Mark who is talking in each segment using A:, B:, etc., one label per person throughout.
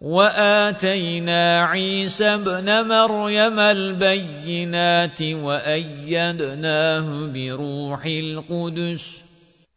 A: وَآتَيْنَا عِيسَى ابْنَ مَرْيَمَ الْبَيِّنَاتِ وَأَيَّدْنَاهُ بِرُوحِ الْقُدُسِ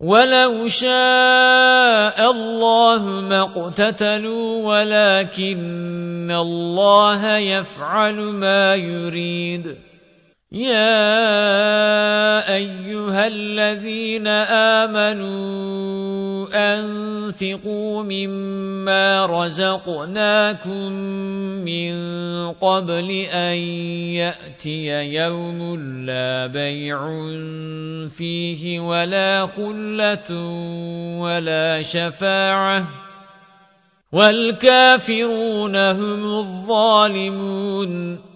A: وَلَوْ شَاءَ اللَّهُ ما اقْتَتَلُوا وَلَكِنَّ اللَّهَ يَفْعَلُ مَا يُرِيدُ. يَا أَيُّهَا الَّذِينَ آمَنُوا أَنفِقُوا مِمَّا رَزَقْنَاكُم مِّن قَبْلِ أَن يَأْتِيَ يَوْمٌ لَّا بَيْعٌ فِيهِ وَلَا خُلَّةٌ وَلَا شَفَاعَةٌ وَالْكَافِرُونَ هُمُ الظَّالِمُونَ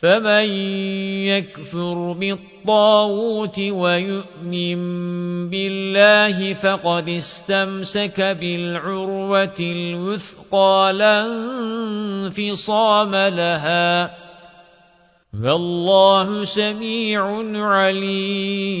A: فَمَن يَكْفُرْ بِالطَّاغُوتِ وَيُؤْمِن بِاللَّهِ فَقَدِ اسْتَمْسَكَ بِالْعُرْوَةِ الْوُثْقَى لَا انفِصَامَ لَهَا وَاللَّهُ سَمِيعٌ عَلِيمٌ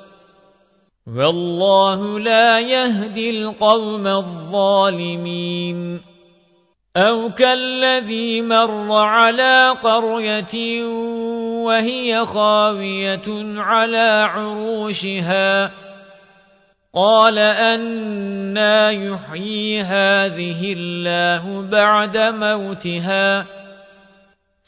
A: وَاللَّهُ لَا يَهْدِي الْقَوْمَ الظَّالِمِينَ. أَوْ كَالَّذِي مَرَّ عَلَى قَرْيَةٍ وَهِيَ خَاوِيَةٌ عَلَى عُرُوشِهَا. قَالَ أَنَّى يُحْيِي هَذِهِ اللَّهُ بَعْدَ مَوْتِهَا.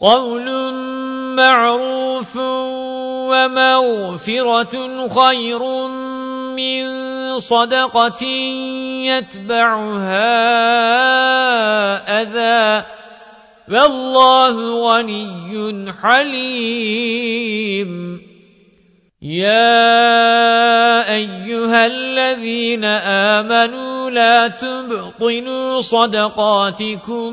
A: قَوْلٌ مَّعْرُوفٌ وَمَغْفِرَةٌ خَيْرٌ مِّن صَدَقَةٍ يَتْبَعُهَا أَذًى. وَاللَّهُ غَنِيٌّ حَلِيمٌ. يَا أَيُّهَا الَّذِينَ آمَنُوا لَا تُبْطِلُوا صَدَقَاتِكُمْ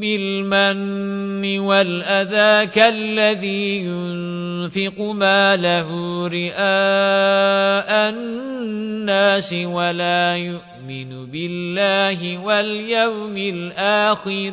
A: بِالْمَنِّ وَالْأَذَى كَالَّذِي يُنْفِقُ مَالَهُ رِئَاءَ النَّاسِ وَلَا يُؤْمِنُ بِاللَّهِ وَالْيَوْمِ الْآخِرِ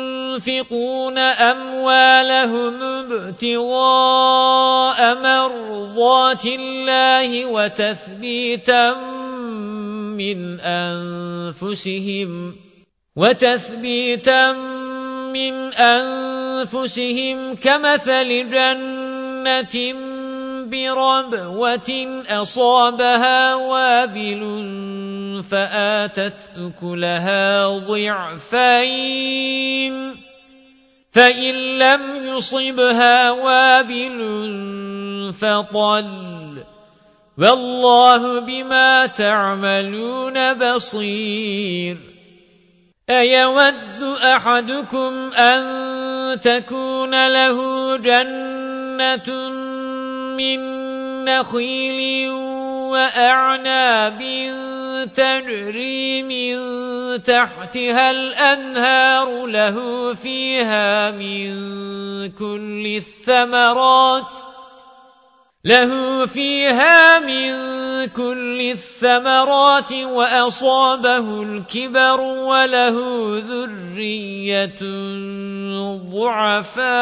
A: أَمْوَالَهُمْ ابْتِغَاءَ مَرْضَاتِ اللَّهِ وَتَثْبِيتًا مِّنْ أَنفُسِهِمْ وَتَثْبِيتًا مِّنْ أَنفُسِهِمْ كَمَثَلِ جَنَّةٍ بِرَبْوَةٍ أَصَابَهَا وَابِلٌ فَآتَتْ أُكُلَهَا ضِعْفَيْنِ. فَإِن لَّمْ يُصِبْهَا وَابِلٌ فَطَلٌّ وَاللَّهُ بِمَا تَعْمَلُونَ بَصِيرٌ أَيَوَدُّ أَحَدُكُمْ أَن تَكُونَ لَهُ جَنَّةٌ مِّن نَّخِيلٍ وَأَعْنَابٍ تَجْرِي مِن تَحْتِهَا الْأَنْهَارُ لَهُ فِيهَا مِن كُلِّ الثَّمَرَاتِ له فيها من كل الثمرات وأصابه الكبر وله ذرية ضعفاء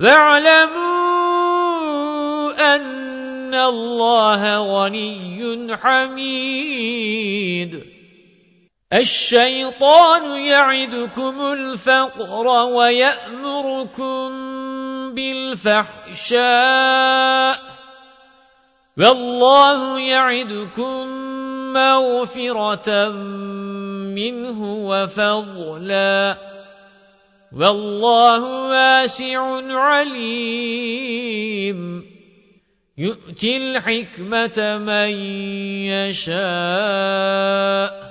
A: وَاعْلَمُوا أَنَّ اللَّهَ غَنِيٌّ حَمِيدٌ. الشيطان يعدكم الفقر ويأمركم بالفحشاء. والله يعدكم مغفرة منه وفضلا. والله واسع عليم. يؤتي الحكمة من يشاء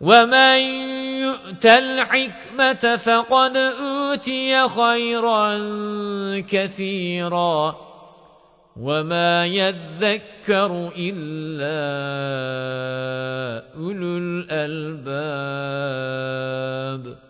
A: وَمَن يُؤْتَ الْحِكْمَةَ فَقَدْ أُوتِيَ خَيْرًا كَثِيرًا. وَمَا يَذَّكَّرُ إِلَّا أُولُو الْأَلْبَابِ.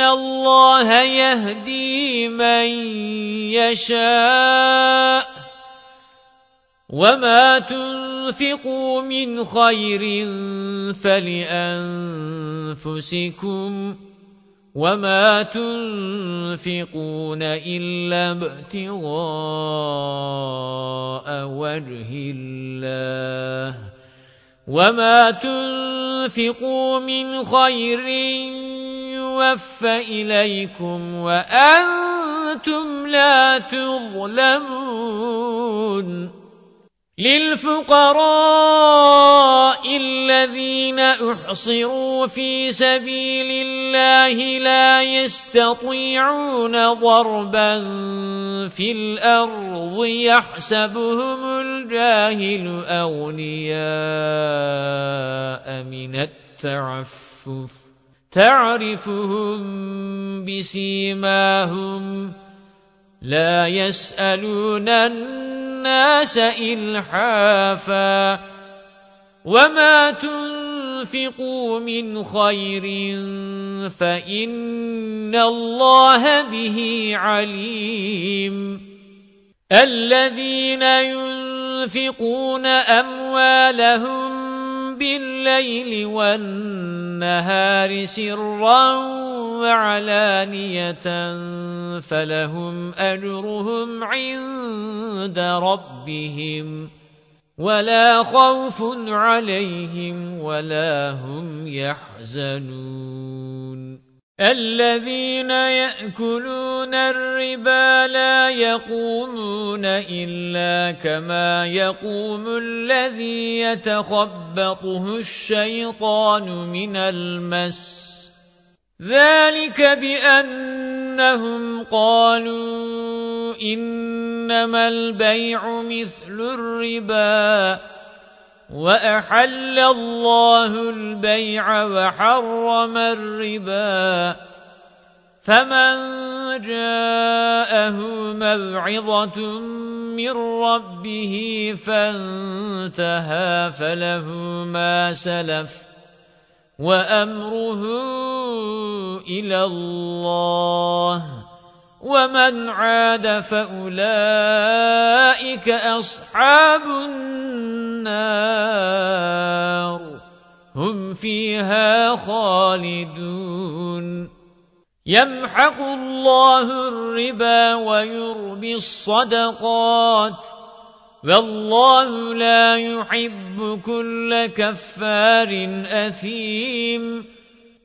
A: اللَّهَ يَهْدِي مَن يَشَاءُ وَمَا تُنْفِقُوا مِنْ خَيْرٍ فَلِأَنفُسِكُمْ وَمَا تُنْفِقُونَ إِلَّا ابْتِغَاءَ وَجْهِ اللَّهِ وَمَا تُنْفِقُوا مِنْ خَيْرٍ يُوَفَّ إِلَيْكُمْ وَأَنْتُمْ لَا تُظْلَمُونَ لِلْفُقَرَاءِ الَّذِينَ أُحْصِرُوا فِي سَبِيلِ اللَّهِ لَا يَسْتَطِيعُونَ ضَرْبًا فِي الْأَرْضِ يَحْسَبُهُمُ الْجَاهِلُ أَغْنِيَاءَ مِنَ التَّعَفُّفِ. تَعْرِفُهُم بِسِيمَاهُمْ لَا يَسْأَلُونَ النَّاسَ إِلْحَافًا وَمَا تُنْفِقُوا مِنْ خَيْرٍ فَإِنَّ اللَّهَ بِهِ عَلِيمٌ الَّذِينَ يُنْفِقُونَ أَمْوَالَهُمْ بِاللَّيْلِ وَالنَّهَارِ سِرًّا وَعَلَانِيَةً فَلَهُمْ أَجْرُهُمْ عِندَ رَبِّهِمْ وَلَا خَوْفٌ عَلَيْهِمْ وَلَا هُمْ يَحْزَنُونَ الذين يأكلون الربا لا يقومون إلا كما يقوم الذي يتخبطه الشيطان من المس. ذلك بأنهم قالوا إنما البيع مثل الربا. وَأَحَلَّ اللَّهُ الْبَيْعَ وَحَرَّمَ الرِّبَا فَمَنْ جَاءَهُ مَوْعِظَةٌ مِّن رَّبِّهِ فَانتَهَى فَلَهُ مَا سَلَفَ وَأَمْرُهُ إِلَى اللَّهِ وَمَنْ عَادَ فَأُولَئِكَ أَصْحَابُ النَّارِ. هُمْ فِيهَا خَالِدُونَ. يَمْحَقُ اللَّهُ الرِّبَا وَيُرْبِي الصَّدَقَاتِ. وَاللَّهُ لَا يُحِبُّ كُلَّ كَفَّارٍ أَثِيمٍ.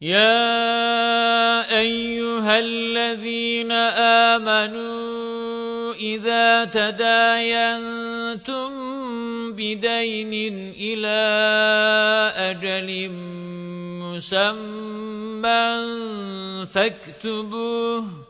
A: يَا أَيُّهَا الَّذِينَ آمَنُوا إِذَا تَدَايَنتُم بِدَيْنٍ إِلَى أَجَلٍ مُّسَمًّى فَاكْتُبُوهُ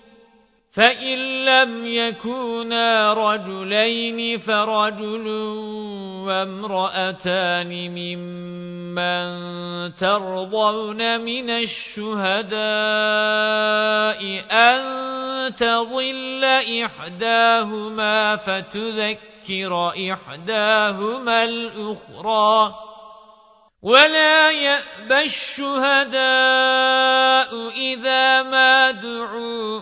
A: فَإِن لَّمْ يَكُونَا رَجُلَيْنِ فَرَجُلٌ وَامْرَأَتَانِ مِمَّن تَرْضَوْنَ مِنَ الشُّهَدَاءِ أَن تَضِلَّ إِحْدَاهُمَا فَتُذَكِّرَ إِحْدَاهُمَا الْأُخْرَى وَلَا يَأْبَ الشُّهَدَاءُ إِذَا مَا دُعُوا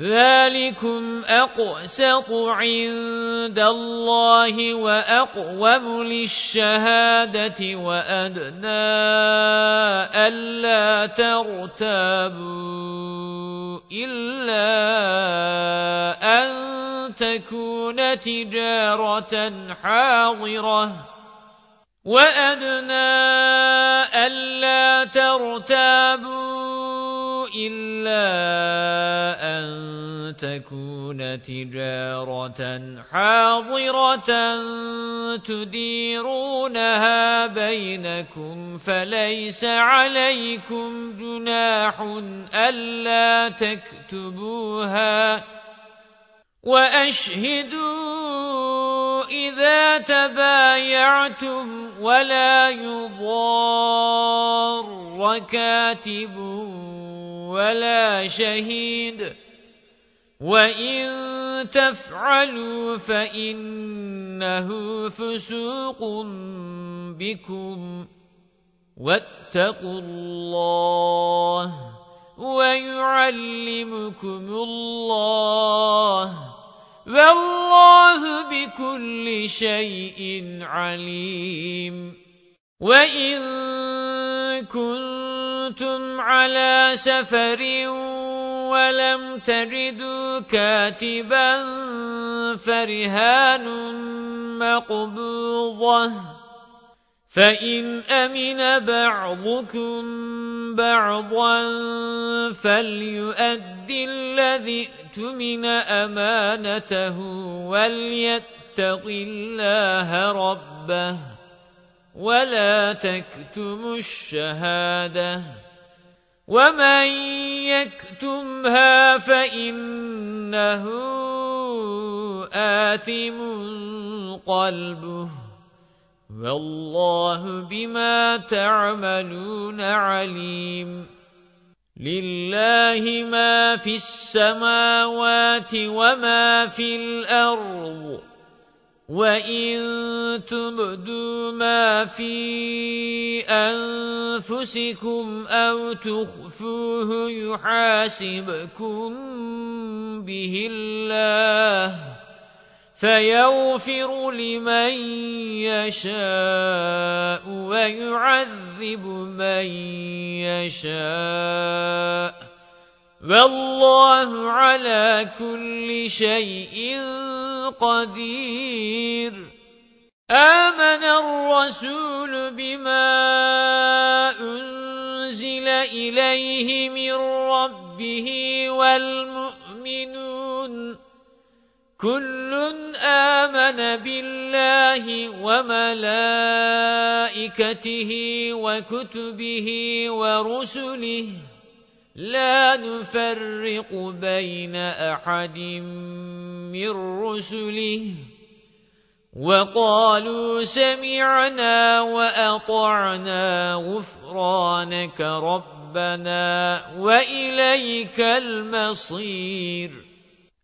A: ذَلِكُمْ أَقْسَطُ عِندَ اللَّهِ وَأَقْوَمُ لِلشَّهَادَةِ وَأَدْنَى أَلَّا تَرْتَابُوا إِلَّا أَن تَكُونَ تِجَارَةً حَاضِرَةً وَأَدْنَى أَلَّا تَرْتَابُوا إِلَّا أَن تَكُونَ تِجَارَةً حَاضِرَةً تُدِيرُونَهَا بَيْنَكُمْ فَلَيْسَ عَلَيْكُمْ جُنَاحٌ أَلَّا تَكْتُبُوهَا وَأَشْهِدُوا إِذَا تَبَايَعْتُمْ وَلَا يُضَارَّ كَاتِبٌ وَلَا شَهِيدٌ وَإِن تَفْعَلُوا فَإِنَّهُ فُسُوقٌ بِكُمْ وَاتَّقُوا اللَّهَ وَيُعَلِّمُكُمُ اللَّهُ وَاللَّهُ بِكُلِّ شَيْءٍ عَلِيمٌ. وَإِن كُنتُمْ عَلَى سَفَرٍ وَلَمْ تَجِدُوا كَاتِبًا فَرِهَانٌ مَّقْبُوضَةٌ فَإِنْ أَمِنَ بَعْضُكُمْ بَعْضًا فَلْيُؤَدِّ الَّذِي اؤْتُمِنَ أَمَانَتَهُ وَلْيَتَّقِ اللَّهَ رَبَّهُ وَلَا تَكْتُمُوا الشَّهَادَةَ وَمَن يَكْتُمْهَا فَإِنَّهُ آثِمٌ قَلْبُهُ وَاللَّهُ بِمَا تَعْمَلُونَ عَلِيمٌ. لِلَّهِ مَا فِي السَّمَاوَاتِ وَمَا فِي الْأَرْضِ وَإِن تُبْدُوا مَا فِي أَنفُسِكُمْ أَوْ تُخْفُوهُ يُحَاسِبْكُم بِهِ اللَّهُ. فَيَغْفِرُ لِمَن يَشَاءُ وَيُعَذِّبُ مَن يَشَاءُ. وَاللَّهُ عَلَى كُلِّ شَيْءٍ قَدِيرٌ. آمَنَ الرَّسُولُ بِمَا أُنزِلَ إِلَيْهِ مِنْ رَبِّهِ وَالْمُؤْمِنُونَ. كُلٌّ آمَنَ بِاللَّهِ وَمَلَائِكَتِهِ وَكُتُبِهِ وَرُسُلِهِ لَا نُفَرِّقُ بَيْنَ أَحَدٍ مِّن رُّسُلِهِ وَقَالُوا سَمِعْنَا وَأَطَعْنَا غُفْرَانَكَ رَبَّنَا وَإِلَيْكَ الْمَصِيرُ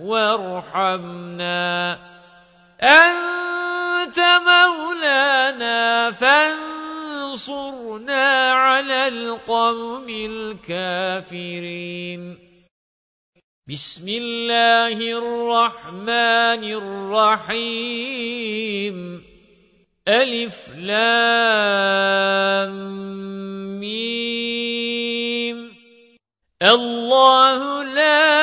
A: وارحمنا. أنت مولانا فانصرنا على القوم الكافرين. بسم الله الرحمن الرحيم. ألف لام ميم. الله لا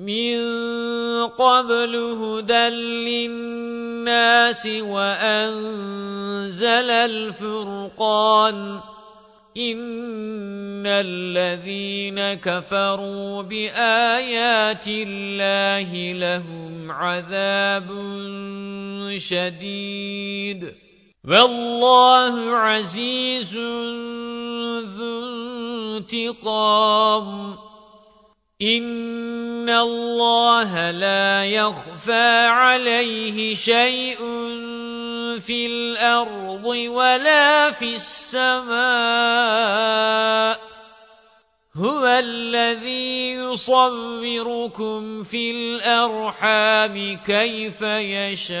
A: مِنْ قَبْلُ هُدًى لِلنَّاسِ وَأَنزَلَ الْفُرْقَانَ إِنَّ الَّذِينَ كَفَرُوا بِآيَاتِ اللَّهِ لَهُمْ عَذَابٌ شَدِيدٌ. وَاللَّهُ عَزِيزٌ ذُو انتِقَامٍ. إِنَّ اللَّهَ لَا يَخْفَى عَلَيْهِ شَيْءٌ فِي الْأَرْضِ وَلَا فِي السَّمَاءِ هُوَ الَّذِي يُصَوِّرُكُمْ فِي الْأَرْحَامِ كَيْفَ يَشَاءُ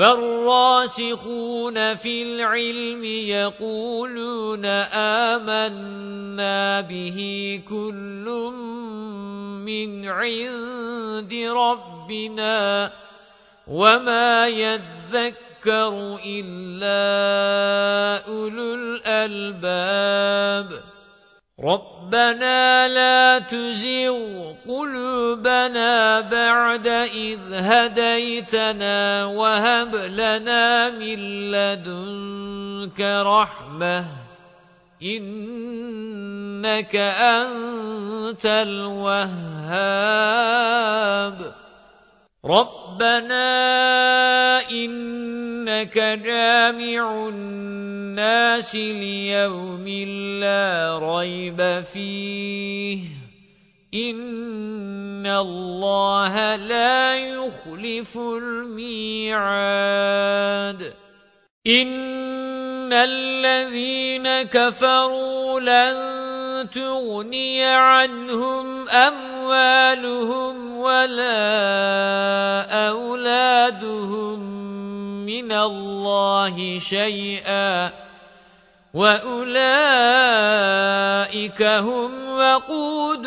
A: وَالرَّاسِخُونَ فِي الْعِلْمِ يَقُولُونَ آمَنَّا بِهِ كُلٌّ مِّنْ عِندِ رَبِّنَا وَمَا يَذَّكَّرُ إِلَّا أُولُو الْأَلْبَابِ رَبَّنَا لَا تُزِغْ قُلُوبَنَا بَعْدَ إِذْ هَدَيْتَنَا وَهَبْ لَنَا مِن لَّدُنكَ رَحْمَةً إِنَّكَ أَنتَ الْوَهَّابُ رَبَّنَا إِنَّكَ جَامِعُ النَّاسِ لِيَوْمٍ لَّا رَيْبَ فِيهِ إِنَّ اللَّهَ لَا يُخْلِفُ الْمِيعَادَ إِنَّ الَّذِينَ كَفَرُوا لَن تُغْنِيَ عَنْهُمْ أَمْوَالُهُمْ وَلَا أَوْلَادُهُمْ مِنَ اللَّهِ شَيْئًا وَأُولَئِكَ هُمْ وَقُودُ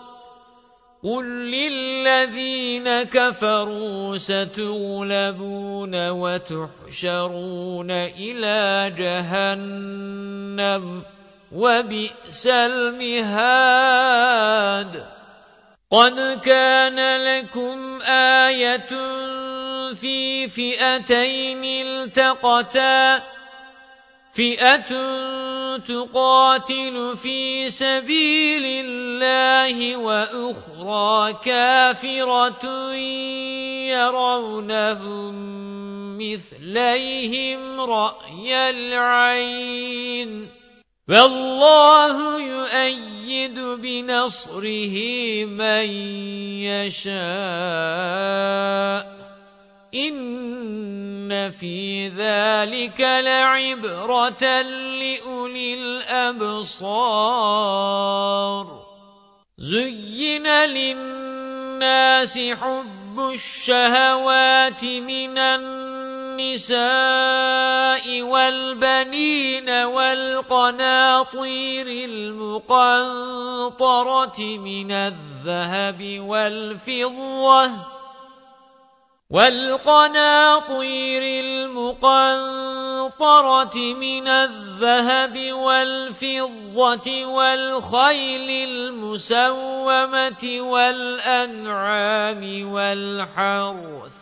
A: قُل لِّلَّذِينَ كَفَرُوا سَتُغْلَبُونَ وَتُحْشَرُونَ إِلَى جَهَنَّمَ وَبِئْسَ الْمِهَادُ قَدْ كَانَ لَكُمْ آيَةٌ فِي فِئَتَيْنِ الْتَقَتَا فِئَةٌ تُقَاتِلُ فِي سَبِيلِ اللَّهِ وَأُخْرَى كَافِرَةٌ يَرَوْنَهُم مِّثْلَيْهِمْ رَأْيَ الْعَيْنِ وَاللَّهُ يُؤَيِّدُ بِنَصْرِهِ مَن يَشَاءُ إِنَّ فِي ذَلِكَ لَعِبْرَةً لِأُولِي الْأَبْصَارِ زُيِّنَ لِلنَّاسِ حُبُّ الشَّهَوَاتِ مِنَ النِّسَاءِ وَالْبَنِينَ وَالْقَنَاطِيرِ الْمُقَنطَرَةِ مِنَ الذَّهَبِ وَالْفِضَّةِ وَالْقَنَاطِيرِ الْمُقَنطَرَةِ مِنَ الذَّهَبِ وَالْفِضَّةِ وَالْخَيْلِ الْمُسَوَّمَةِ وَالْأَنْعَامِ وَالْحَرْثِ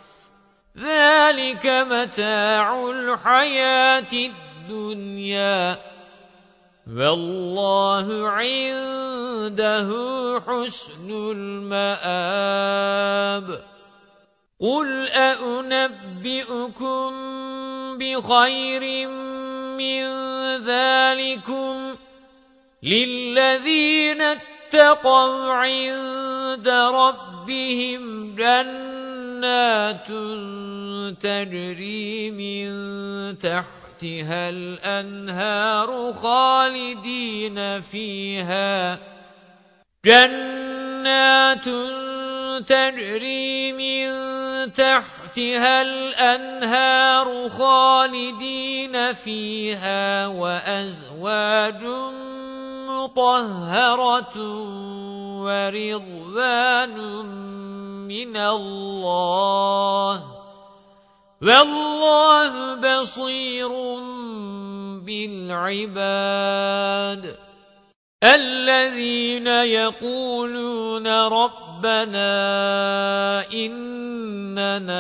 A: ذَلِكَ مَتَاعُ الْحَيَاةِ الدُّنْيَا وَاللَّهُ عِندَهُ حُسْنُ الْمَآبِ قُلْ أَؤُنَبِّئُكُم بِخَيْرٍ مِّن ذَلِكُمْ لِلَّذِينَ اتَّقَوْا عِندَ رَبِّهِمْ جَنَّاتٌ تَجْرِي مِن تَحْتِهَا الْأَنْهَارُ خَالِدِينَ فِيهَا جَنَّاتٌ تَجْرِي مِن تَحْتِهَا الْأَنْهَارُ خَالِدِينَ فِيهَا وَأَزْوَاجٌ مُطَهَّرَةٌ وَرِضْوَانٌ مِنَ اللَّهِ وَاللَّهُ بَصِيرٌ بِالْعِبَادِ الَّذِينَ يَقُولُونَ رَبَّنَا إِنَّنَا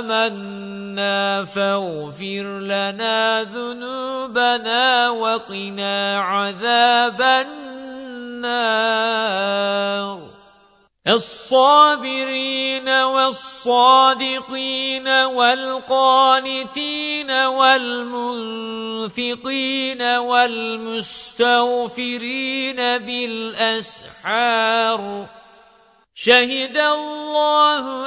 A: آمَنَّا فَاغْفِرْ لَنَا ذُنُوبَنَا وَقِنَا عَذَابَ النَّارِ. الصابرين والصادقين والقانتين والمنفقين والمستغفرين بالأسحار. شهد الله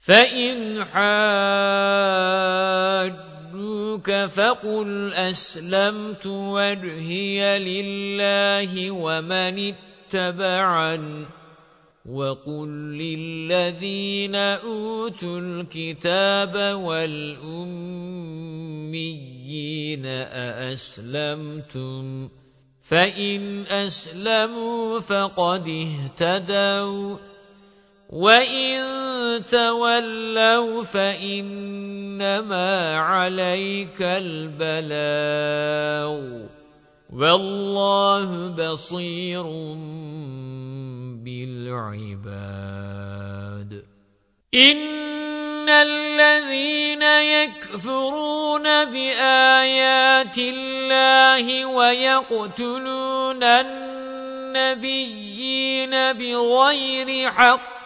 A: فَإِنْ حَاجُّوكَ فَقُلْ أَسْلَمْتُ وَجْهِيَ لِلَّهِ وَمَنِ اتَّبَعَنِ وَقُل لِّلَّذِينَ أُوتُوا الْكِتَابَ وَالْأُمِّيِّينَ أَأَسْلَمْتُمْ فَإِنْ أَسْلَمُوا فَقَدِ اهْتَدَوْا وَإِن تَوَلَّوْا فَإِنَّمَا عَلَيْكَ الْبَلَاغُ وَاللَّهُ بَصِيرٌ بِالْعِبَادِ إِنَّ الَّذِينَ يَكْفُرُونَ بِآيَاتِ اللَّهِ وَيَقْتُلُونَ النَّبِيِّينَ بِغَيْرِ حَقٍّ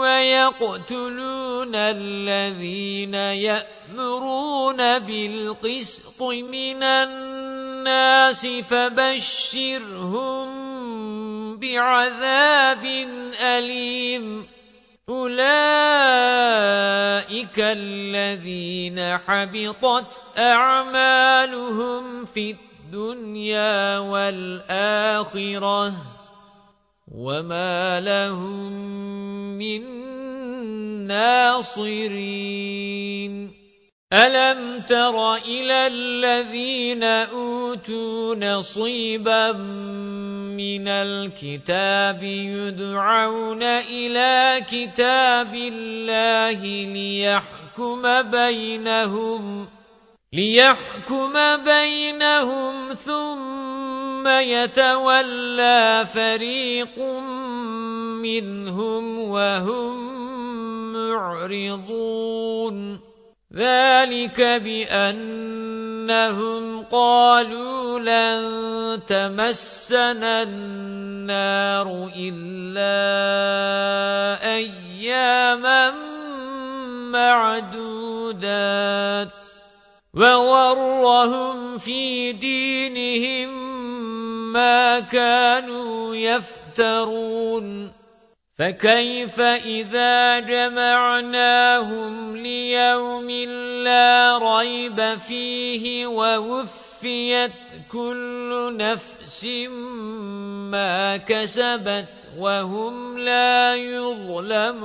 A: وَيَقْتُلُونَ الَّذِينَ يَأْمُرُونَ بِالْقِسْطِ مِنَ النَّاسِ فَبَشِّرْهُم بِعَذَابٍ أَلِيمٍ. أُولَئِكَ الَّذِينَ حَبِطَتْ أَعْمَالُهُمْ فِي الدُّنْيَا وَالْآخِرَةِ. وَمَا لَهُم مِّن نَّاصِرِينَ أَلَمْ تَرَ إِلَى الَّذِينَ أُوتُوا نَصِيبًا مِنَ الْكِتَابِ يُدْعَوْنَ إِلَى كِتَابِ اللَّهِ لِيَحْكُمَ بَيْنَهُمْ لِيَحْكُمَ بَيْنَهُمْ ثُمَّ يَتَوَلَّى فَرِيقٌ مِنْهُمْ وَهُمْ مُعْرِضُونَ ذَلِكَ بِأَنَّهُمْ قَالُوا لَن تَمَسَّنَا النَّارُ إِلَّا أَيَّامًا مَّعْدُودَاتٍ وَغَرَّهُمْ فِي دِينِهِم مَّا كَانُوا يَفْتَرُونَ فَكَيْفَ إِذَا جَمَعْنَاهُمْ لِيَوْمٍ لَّا رَيْبَ فِيهِ وَوُفِّيَتْ كُلُّ نَفْسٍ مَّا كَسَبَتْ وَهُمْ لَا يُظْلَمُونَ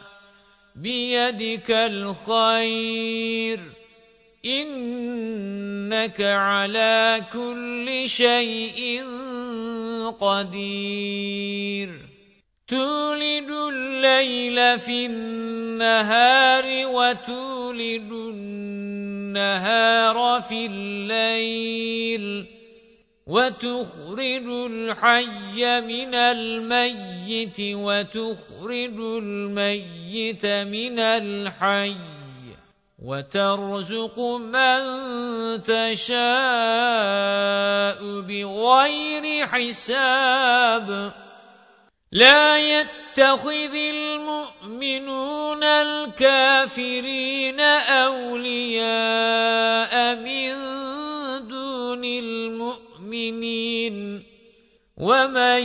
A: بِيَدِكَ الْخَيْرُ. إِنَّكَ عَلَى كُلِّ شَيْءٍ قَدِيرٌ. تُولِجُ اللَّيْلَ فِي النَّهَارِ وَتُولِجُ النَّهَارَ فِي اللَّيْلِ. وَتُخْرِجُ الْحَيَّ مِنَ الْمَيِّتِ وَتُخْرِجُ الْمَيِّتَ مِنَ الْحَيِّ وَتَرْزُقُ مَن تَشَاءُ بِغَيْرِ حِسَابٍ. لَا يَتَّخِذِ الْمُؤْمِنُونَ الْكَافِرِينَ أَوْلِيَاءَ مِن الْمُؤْمِنِينَ وَمَن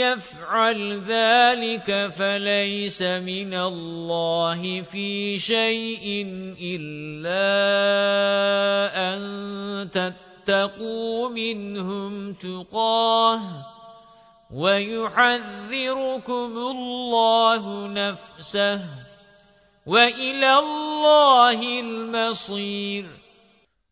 A: يَفْعَلْ ذَلِكَ فَلَيْسَ مِنَ اللَّهِ فِي شَيْءٍ إِلَّا أَن تَتَّقُوا مِنْهُمْ تُقَاةً وَيُحَذِّرُكُمُ اللَّهُ نَفْسَهُ وَإِلَى اللَّهِ الْمَصِيرُ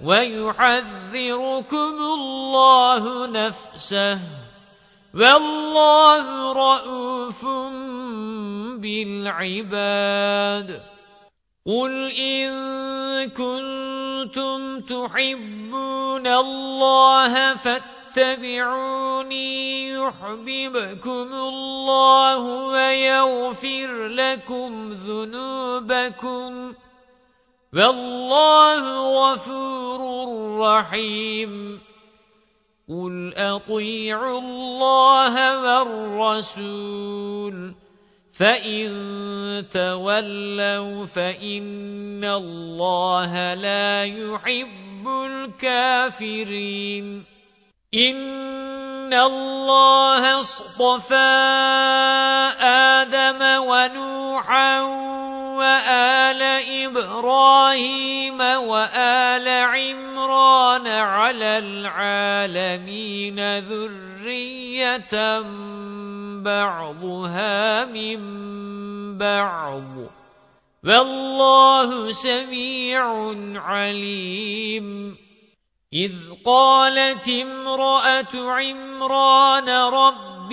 A: وَيُحَذِّرُكُمُ اللَّهُ نَفْسَهُ وَاللَّهُ رَءُوفٌ بِالْعِبَادِ قُلْ إِن كُنتُمْ تُحِبُّونَ اللَّهَ فَاتَّبِعُونِي يُحْبِبْكُمُ اللَّهُ وَيَغْفِرْ لَكُمْ ذُنُوبَكُمْ وَاللَّهُ غَفُورٌ رَّحِيمٌ. قُلْ أَطِيعُوا اللَّهَ وَالرَّسُولَ فَإِن تَوَلَّوْا فَإِنَّ اللَّهَ لَا يُحِبُّ الْكَافِرِينَ. إِنَّ اللَّهَ اصْطَفَى آدَمَ وَنُوحًا وَآلَ إِبْرَاهِيمَ وَآلَ عِمْرَانَ عَلَى الْعَالَمِينَ ذُرِّيَّةً بَعْضُهَا مِن بَعْضٍ. وَاللَّهُ سَمِيعٌ عَلِيمٌ. إِذْ قَالَتِ امْرَأَةُ عِمْرَانَ رَبِّ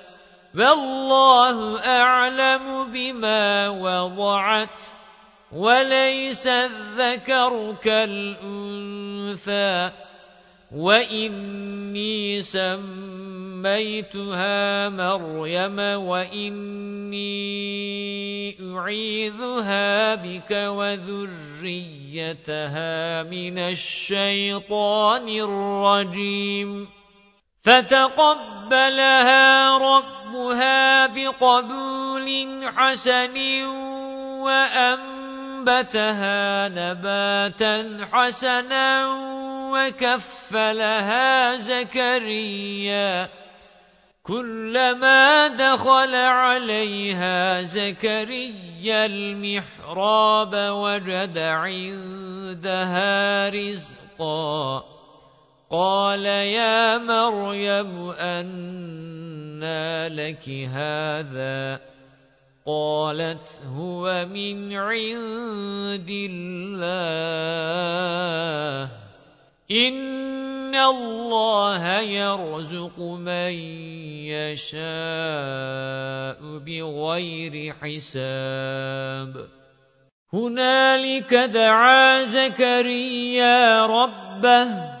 A: وَاللَّهُ أَعْلَمُ بِمَا وَضَعَتْ وَلَيْسَ الذَّكَرُ كَالْأُنثَى وَإِنِّي سَمَّيْتُهَا مَرْيَمَ وَإِنِّي أُعِيذُهَا بِكَ وَذُرِّيَّتَهَا مِنَ الشَّيْطَانِ الرَّجِيمِ فَتَقَبَّلَهَا رَبُّهَا بِقَبُولٍ حَسَنٍ وَأَنبَتَهَا نَبَاتًا حَسَنًا وَكَفَّلَهَا زَكَرِيَّا. كُلَّمَا دَخَلَ عَلَيْهَا زَكَرِيَّا الْمِحْرَابَ وَجَدَ عِندَهَا رِزْقًا. قَالَ يَا مَرْيَمُ أَنَّى لَكِ هَذَا قَالَتْ هُوَ مِنْ عِندِ اللَّهِ إِنَّ اللَّهَ يَرْزُقُ مَن يَشَاءُ بِغَيْرِ حِسَابٍ هُنَالِكَ دَعَا زَكَرِيَّا رَبَّهُ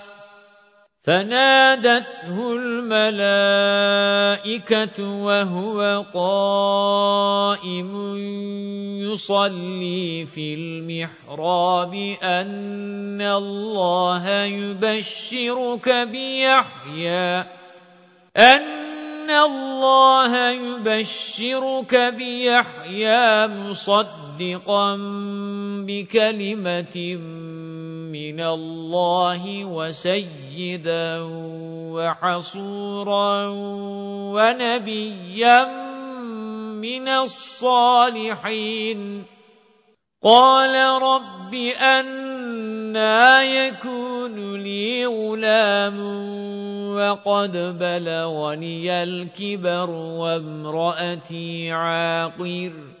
A: فَنَادَتْهُ الْمَلَائِكَةُ وَهُوَ قَائِمٌ يُصَلِّي فِي الْمِحْرَابِ أَنَّ اللَّهَ يُبَشِّرُكَ بِيَحْيَى أَنَّ اللَّهَ يُبَشِّرُكَ بِيَحْيَى مُصَدِّقًا بِكَلِمَةٍ مِنَ اللَّهِ وَسَيِّدًا وَحَصُورًا وَنَبِيًّا مِنَ الصَّالِحِينَ. قَالَ رَبِّ أَنَّى يَكُونُ لِي غُلَامٌ وَقَدْ بَلَغَنِيَ الْكِبَرُ وَامْرَأَتِي عَاقِرٌ.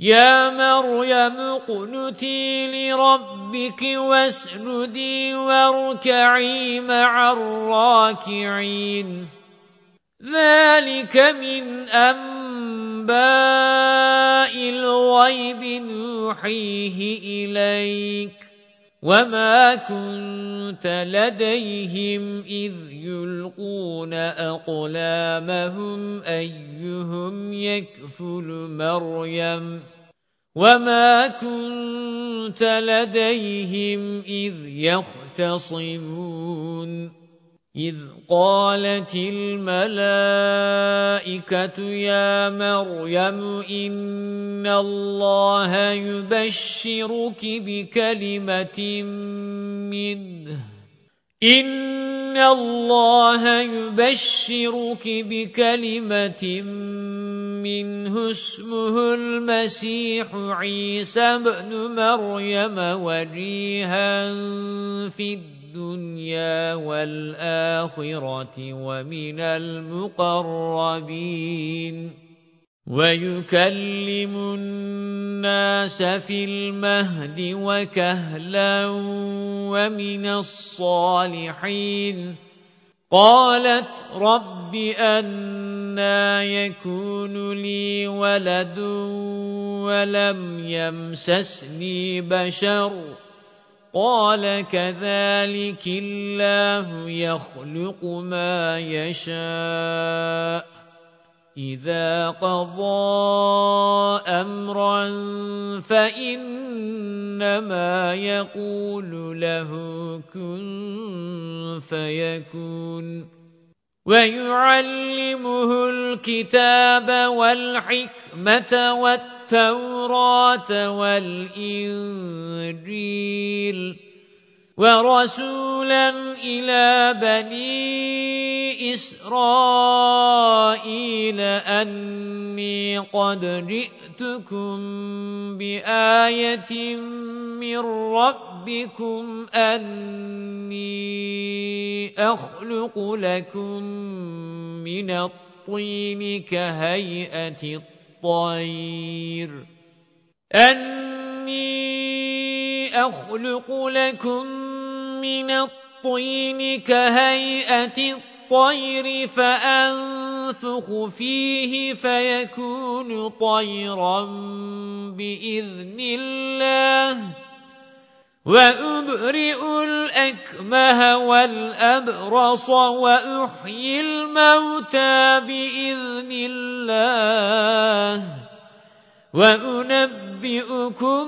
A: يَا مَرْيَمُ اقْنُتِي لِرَبِّكِ وَاسْجُدِي وَارْكَعِي مَعَ الرَّاكِعِينَ. ذَلِكَ مِنْ أَنْبَاءِ الْغَيْبِ نُوحِيهِ إِلَيْكَ. وَمَا كُنْتَ لَدَيْهِمْ إِذْ يُلْقُونَ أَقْلَامَهُمْ أَيُّهُمْ يَكْفُلُ مَرْيَمَ وَمَا كُنْتَ لَدَيْهِمْ إِذْ يَخْتَصِمُونَ إِذْ قَالَتِ الْمَلَائِكَةُ يَا مَرْيَمُ إِنَّ اللَّهَ يُبَشِّرُكِ بِكَلِمَةٍ مِّنْهُ. إِنَّ اللَّهَ يُبَشِّرُكِ بِكَلِمَةٍ مِّنْهُ اسْمُهُ الْمَسِيحُ عِيسَى ابْنُ مَرْيَمَ وَجِيهًا فِي الدُّنْيَا وَالْآخِرَةِ وَمِنَ الْمُقَرَّبِينَ. وَيُكَلِّمُ النَّاسَ فِي الْمَهْدِ وَكَهْلًا وَمِنَ الصَّالِحِينَ. قَالَتْ رَبِّ أَنَّى يَكُونُ لِي وَلَدٌ وَلَمْ يَمْسَسْنِي بَشَرٌ. قَالَ كَذَلِكِ اللَّهُ يَخْلُقُ مَا يَشَاءُ. إِذَا قَضَى أَمْرًا فَإِنَّمَا يَقُولُ لَهُ كُن فَيَكُونُ. وَيُعَلِّمُهُ الْكِتَابَ وَالْحِكْمَةَ وَالتَّوْرَاةَ وَالْإِنْجِيلَ وَرَسُولًا إِلَى بَنِي إِسْرَائِيلَ أَنِّي قَدْ جِئْتُكُمْ بِآيَةٍ مِّن رَّبِّكُمْ أَنِّي أَخْلُقُ لَكُم مِّنَ الطِّينِ كَهَيْئَةِ الطَّيْرِ. أَنِّي أَخْلُقُ لَكُم مِّنَ الطِّينِ كَهَيْئَةِ الطَّيْرِ فَأَنفُخُ فِيهِ فَيَكُونُ طَيْرًا بِإِذْنِ اللَّهِ. وَأُبْرِئُ الْأَكْمَهَ وَالْأَبْرَصَ وَأُحْيِي الْمَوْتَى بِإِذْنِ اللَّهِ. وَأُنَبِّئُكُم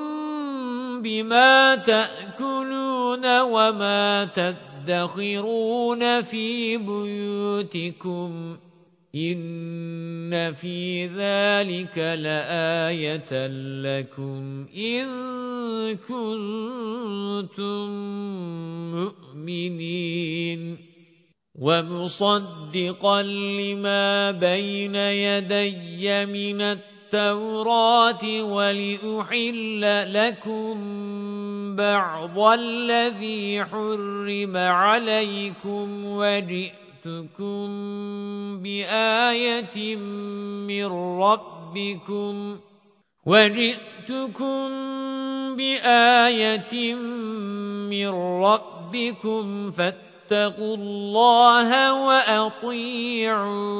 A: بِمَا تَأْكُلُونَ وَمَا تَدَّخِرُونَ فِي بُيُوتِكُمْ. إِنَّ فِي ذَلِكَ لَآيَةً لَكُمْ إِن كُنتُم مُّؤْمِنِينَ وَمُصَدِّقًا لِّمَا بَيْنَ يَدَيَّ مِنَ التَّوْرَاةِ وَلِأُحِلَّ لَكُم بَعْضَ الَّذِي حُرِّمَ عَلَيْكُمْ وَجِئْتُكُم بِآيَةٍ مِّن رَّبِّكُمْ وَجِئْتُكُم بِآيَةٍ مِّن رَّبِّكُمْ فَاتَّقُوا اللَّهَ وَأَطِيعُونِ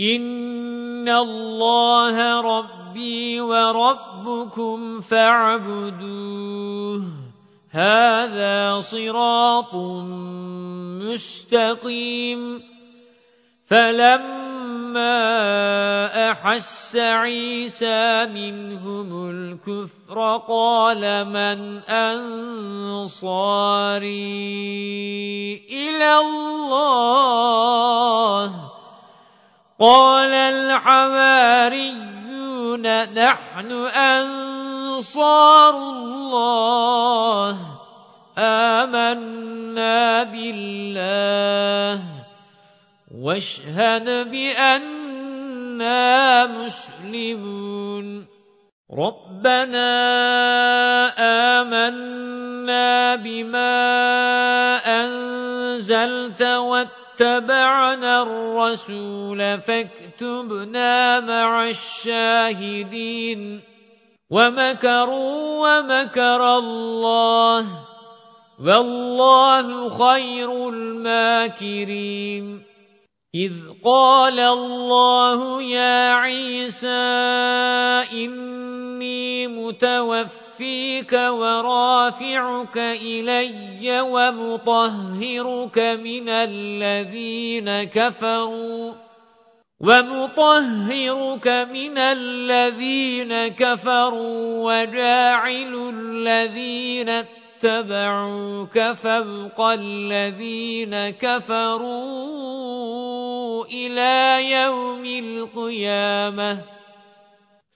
A: إِنَّ اللَّهَ رَبِّي وَرَبُّكُمْ فَاعْبُدُوهُ هَذَا صِرَاطٌ مُسْتَقِيمٌ. فَلَمَّا أَحَسَّ عِيسَى مِنْهُمُ الْكُفْرَ قَالَ مَنْ أَنصَارِي إِلَى اللَّهِ؟ قَالَ الْحَوَارِيُّونَ نَحْنُ أَنصَارُ اللَّهِ. آمَنَّا بِاللَّهِ. وَاشْهَدْ بِأَنَّا مُسْلِمُونَ. رَبَّنَا آمَنَّا بِمَا أَنزَلْتَ وَاتَّبَعْنَا اتَّبَعْنَا الرَّسُولَ فَاكْتُبْنَا مَعَ الشَّاهِدِينَ. وَمَكَرُوا وَمَكَرَ اللَّهُ وَاللَّهُ خَيْرُ الْمَاكِرِينَ. إِذْ قَالَ اللَّهُ يَا عِيسَى إِنِّي مُتَوَفِّيكَ وَرَافِعُكَ إِلَيَّ وَمُطَهِّرُكَ مِنَ الَّذِينَ كَفَرُوا. وَمُطَهِّرُكَ مِنَ الَّذِينَ كَفَرُوا وَجَاعِلُ الَّذِينَ اتبعوك فوق الذين كفروا إلى يوم القيامة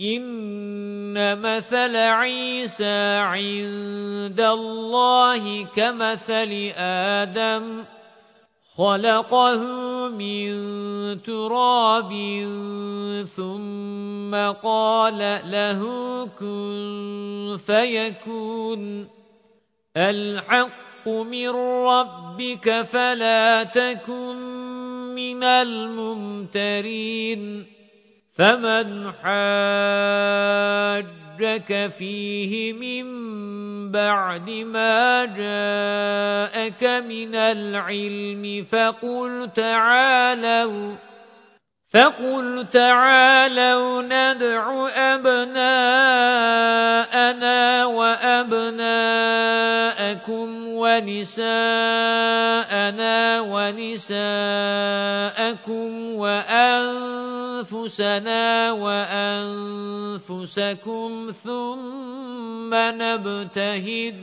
A: إِنَّ مَثَلَ عِيسَى عِندَ اللَّهِ كَمَثَلِ آدَمَ خَلَقَهُ مِنْ تُرَابٍ ثُمَّ قَالَ لَهُ كُن فَيَكُونُ الْحَقُّ مِنْ رَبِّكَ فَلَا تَكُنْ مِنَ الْمُمْتَرِينَ فَمَنْ حَاجَّكَ فِيهِ مِنْ بَعْدِ مَا جَاءَكَ مِنَ الْعِلْمِ فَقُلْ تَعَالَوْا فَقُلْ تَعَالَوْا نَدْعُ أَبْنَاءَنَا وَأَبْنَاءَكُمْ وَنِسَاءَنَا وَنِسَاءَكُمْ وَأَنفُسَنَا وَأَنفُسَكُمْ ثُمَّ نَبْتَهِلْ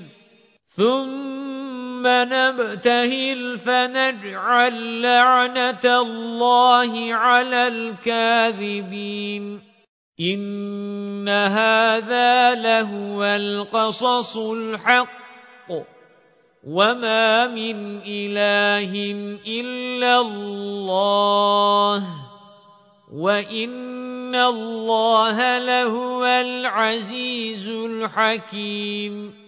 A: ثُمَّ نَبْتَهِلْ فَنَجْعَلْ لَعْنَةَ اللَّهِ عَلَى الْكَاذِبِينَ. إِنَّ هَذَا لَهُوَ الْقَصَصُ الْحَقُّ. وَمَا مِنْ إِلَٰهٍ إِلَّا اللَّهُ. وَإِنَّ اللَّهَ لَهُوَ الْعَزِيزُ الْحَكِيمُ.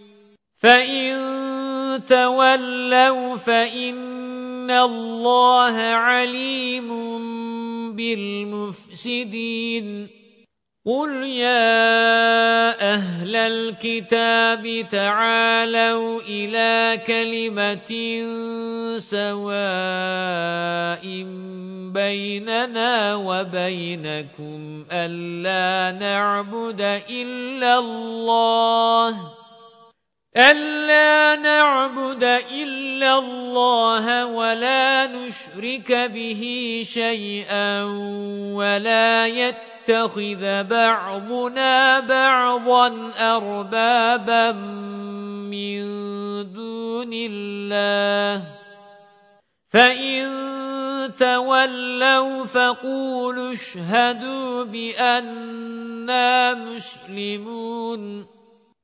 A: فَإِن تَوَلَّوْا فَإِنَّ اللَّهَ عَلِيمٌ بِالْمُفْسِدِينَ قُلْ يَا أَهْلَ الْكِتَابِ تَعَالَوْا إِلَى كَلِمَةٍ سَوَاءٍ بَيْنَنَا وَبَيْنَكُمْ أَلَّا نَعْبُدَ إِلَّا اللَّهَ أَلَّا نَعْبُدَ إِلَّا اللَّهَ وَلَا نُشْرِكَ بِهِ شَيْئًا وَلَا يَتَّخِذَ بَعْضُنَا بَعْضًا أَرْبَابًا مِنْ دُونِ اللَّهِ فَإِنْ تَوَلَّوْا فَقُولُوا اشْهَدُوا بِأَنَّا مُسْلِمُونَ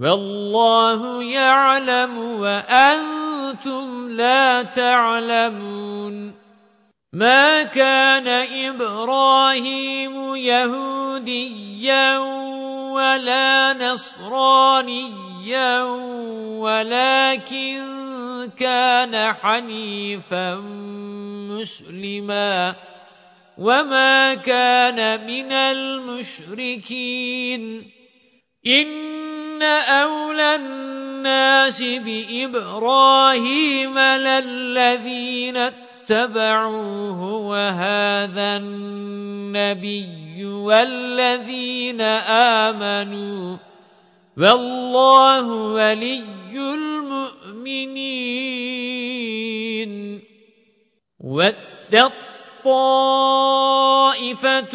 A: والله يعلم وأنتم لا تعلمون مَا كَانَ إِبْرَاهِيمُ يَهُودِيًّا وَلَا نَصْرَانِيًّا وَلَكِنْ كَانَ حَنِيفًا مُسْلِمًا وَمَا كَانَ مِنَ الْمُشْرِكِينَ. إِنَّ أَوْلَى النَّاسِ بِإِبْرَاهِيمَ لَلَّذِينَ اتَّبَعُوهُ وَهَذَا النَّبِيُّ وَالَّذِينَ آمَنُوا وَاللَّهُ وَلِيُّ الْمُؤْمِنِينَ وَاتَّقُوا طَائِفَةٌ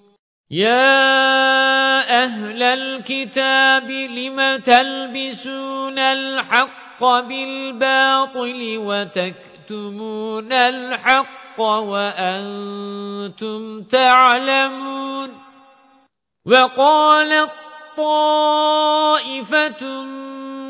A: يَا أَهْلَ الْكِتَابِ لِمَ تَلْبِسُونَ الْحَقَّ بِالْبَاطِلِ وَتَكْتُمُونَ الْحَقَّ وَأَنْتُمْ تَعْلَمُونَ وَقَالَتْ طَائِفَةٌ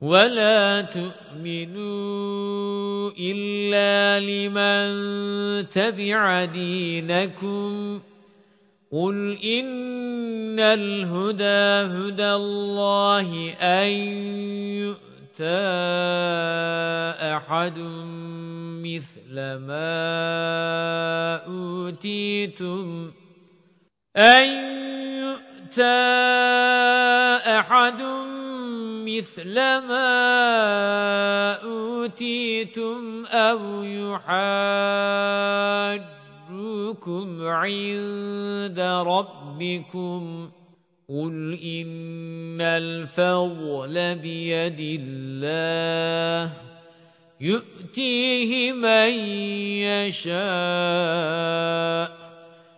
A: وَلَا تُؤْمِنُوا إِلَّا لِمَن تَبِعَ دِينَكُمْ قُلْ إِنَّ الْهُدَى هُدَى اللَّهِ أَن يُؤْتَى أَحَدٌ مِثْلَ مَا أُوتِيتُمْ أَن يُؤْتَى أَحَدٌ مِثْلَ مَا أُوتِيتُمْ أَوْ يُحَاجُّوكُمْ عِندَ رَبِّكُمْ قُلْ إِنَّ الْفَضْلَ بِيَدِ اللَّهِ يُؤْتِيهِ مَن يَشَاءُ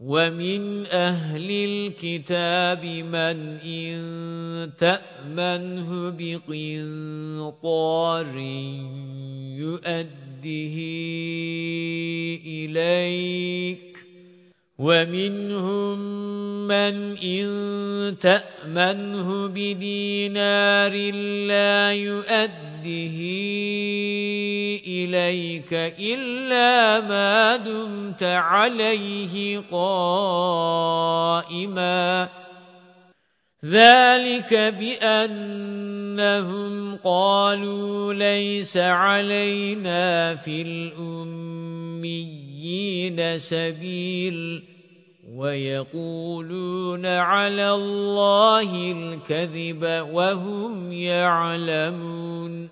A: وَمِنْ أَهْلِ الْكِتَابِ مَنْ إِنْ تَأْمَنْهُ بِقِنْطَارٍ يُؤَدِّهِ إِلَيْكَ وَمِنْهُمْ مَنْ إِنْ تَأْمَنْهُ بِدِينَارٍ لَا يُؤَدِّهِ إِلَيْكَ إِلَّا مَا دُمْتَ عَلَيْهِ قَائِمًا. ذَلِكَ بِأَنَّهُمْ قَالُوا لَيْسَ عَلَيْنَا فِي الْأُمِّيِّينَ سَبِيلٌ. وَيَقُولُونَ عَلَى اللَّهِ الْكَذِبَ وَهُمْ يَعْلَمُونَ.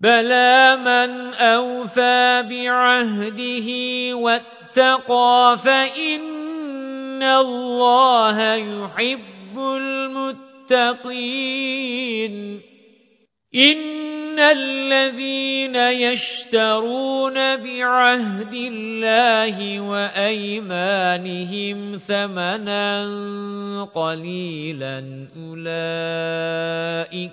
A: بَلَى مَنْ أَوْفَى بِعَهْدِهِ وَاتَّقَى فَإِنَّ اللَّهَ يُحِبُّ الْمُتَّقِينَ. إِنَّ الَّذِينَ يَشْتَرُونَ بِعَهْدِ اللَّهِ وَأَيْمَانِهِمْ ثَمَنًا قَلِيلًا أُولَئِكَ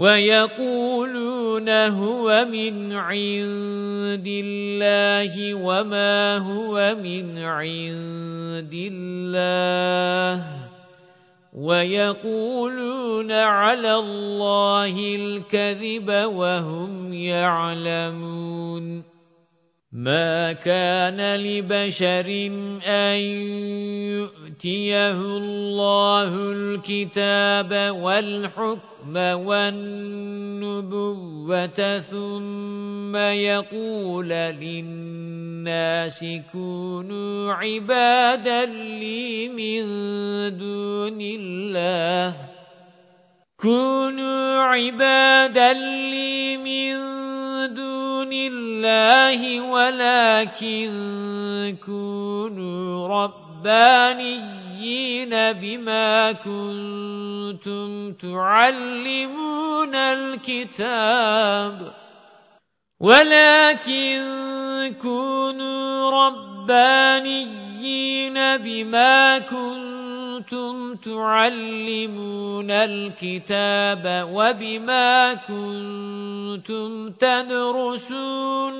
A: وَيَقُولُونَ هُوَ مِنْ عِندِ اللَّهِ وَمَا هُوَ مِنْ عِندِ اللَّهِ. وَيَقُولُونَ عَلَى اللَّهِ الْكَذِبَ وَهُمْ يَعْلَمُونَ. مَا كَانَ لِبَشَرٍ أَن يُؤْتِيَهُ اللَّهُ الْكِتَابَ وَالْحُكْمَ وَالنُّبُوَّةَ ثُمَّ يَقُولَ لِلنَّاسِ كُونُوا عِبَادًا لِّي مِن دُونِ اللَّهِ كُونُوا عِبَادًا لِّي مِن دُونِ اللَّهِ وَلَكِن كُونُوا رَبَّانِيِّينَ بِمَا كُنتُمْ تُعَلِّمُونَ الْكِتَابَ وَلَكِن كُونُوا رَبَّانِيِّينَ بِمَا كُنتُمْ كُنتُمْ تُعَلِّمُونَ الْكِتَابَ وَبِمَا كُنتُمْ تَدْرُسُونَ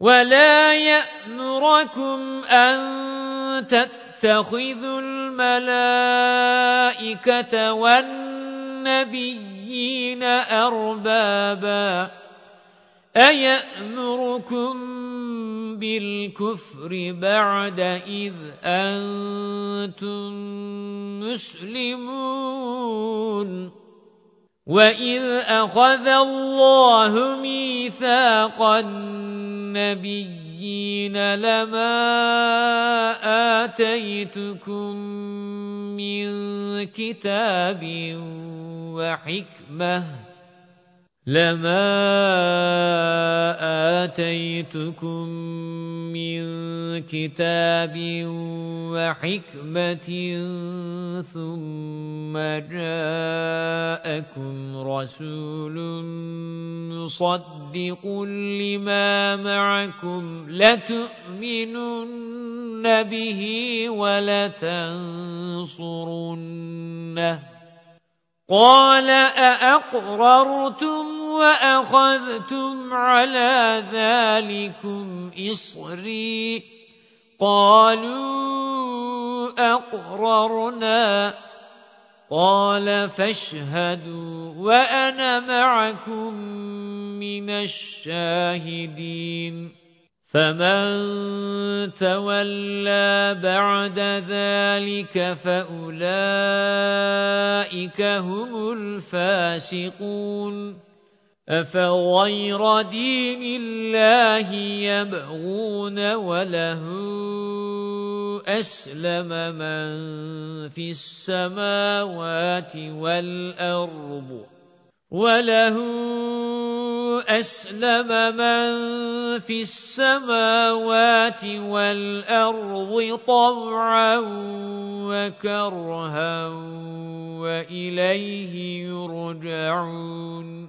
A: وَلَا يَأْمُرَكُمْ أَن تَتَّخِذُوا الْمَلَائِكَةَ وَالنَّبِيِّينَ أَرْبَابًا أَيَأْمُرُكُم بِالْكُفْرِ بَعْدَ إِذْ أَنْتُمْ مُسْلِمُونَ وَإِذْ أَخَذَ اللَّهُ مِيثَاقَ النَّبِيِّينَ لَمَا آتَيْتُكُم مِّن كِتَابٍ وَحِكْمَةٍ لَمَا آتَيْتُكُم مِّن كِتَابٍ وَحِكْمَةٍ ثُمَّ جَاءَكُمْ رَسُولٌ مُصَدِّقٌ لِّمَا مَعَكُمْ لَتُؤْمِنُنَّ بِهِ وَلَتَنصُرُنَّهُ قَالَ أَأَقْرَرْتُمْ وَأَخَذْتُمْ عَلَى ذَلِكُمْ إِصْرِي؟ قَالُوا أَقْرَرْنَا. قَالَ فَاشْهَدُوا وَأَنَا مَعَكُمْ مِنَ الشَّاهِدِينَ. فَمَن تَوَلَّى بَعْدَ ذَلِكَ فَأُولَئِكَ هُمُ الْفَاسِقُونَ أَفَغَيْرَ دِينِ اللَّهِ يَبْغُونَ وَلَهُ أَسْلَمَ مَن فِي السَّمَاوَاتِ وَالْأَرْضِ وَلَهُ أَسْلَمَ مَن فِي السَّمَاوَاتِ وَالْأَرْضِ طَوْعًا وَكَرْهًا وَإِلَيْهِ يُرْجَعُونَ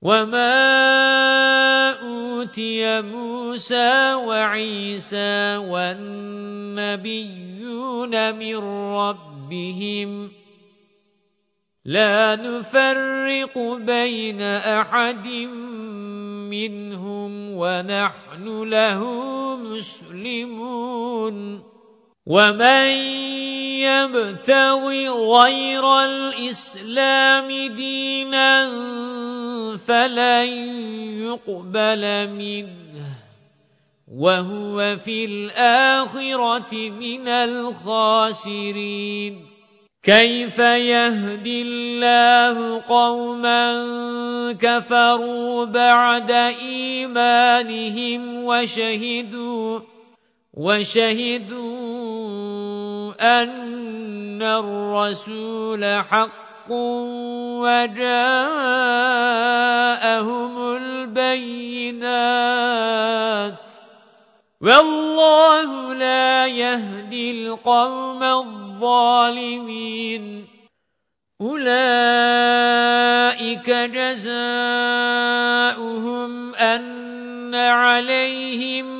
A: وَمَا أُوتِيَ مُوسَى وَعِيسَى وَالنَّبِيُّونَ مِن رَّبِّهِمْ لَا نُفَرِّقُ بَيْنَ أَحَدٍ مِّنْهُمْ وَنَحْنُ لَهُ مُسْلِمُونَ وَمَن يَبْتَغِ غَيْرَ الْإِسْلَامِ دِينًا فَلَن يُقْبَلَ مِنْهُ وَهُوَ فِي الْآخِرَةِ مِنَ الْخَاسِرِينَ. كَيْفَ يَهْدِي اللَّهُ قَوْمًا كَفَرُوا بَعْدَ إِيمَانِهِمْ وَشَهِدُوا وَشَهِدُوا أَنَّ الرَّسُولَ حَقٌّ وَجَاءَهُمُ الْبَيِّنَاتُ وَاللَّهُ لَا يَهْدِي الْقَوْمَ الظَّالِمِينَ أُولَئِكَ جَزَاؤُهُمْ أَنَّ عَلَيْهِمْ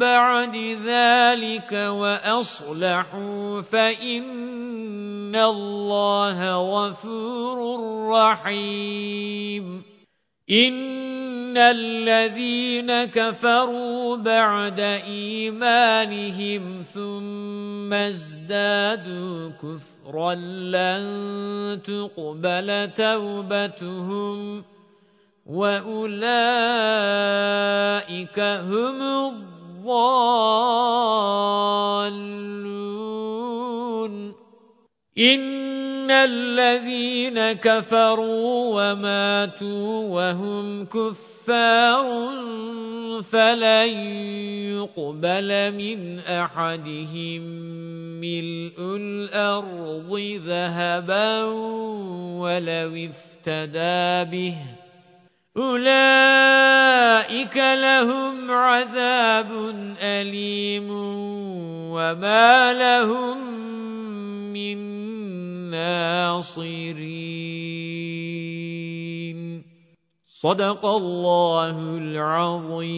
A: بَعْدِ ذَلِكَ وَأَصْلَحُوا فَإِنَّ اللَّهَ غَفُورٌ رَّحِيمٌ. إِنَّ الَّذِينَ كَفَرُوا بَعْدَ إِيمَانِهِمْ ثُمَّ ازْدَادُوا كُفْرًا لَّن تُقْبَلَ تَوْبَتُهُمْ وَأُولَئِكَ هُمُ الضَّالُّونَ. إِنَّ الَّذِينَ كَفَرُوا وَمَاتُوا وَهُمْ كُفَّارٌ فَلَن يُقْبَلَ مِنْ أَحَدِهِم مِّلْءُ الْأَرْضِ ذَهَبًا وَلَوِ افْتَدَىٰ بِهِ أُولَئِكَ لَهُمْ عَذَابٌ أَلِيمٌ وَمَا لَهُم مِّن الناصرين صدق الله العظيم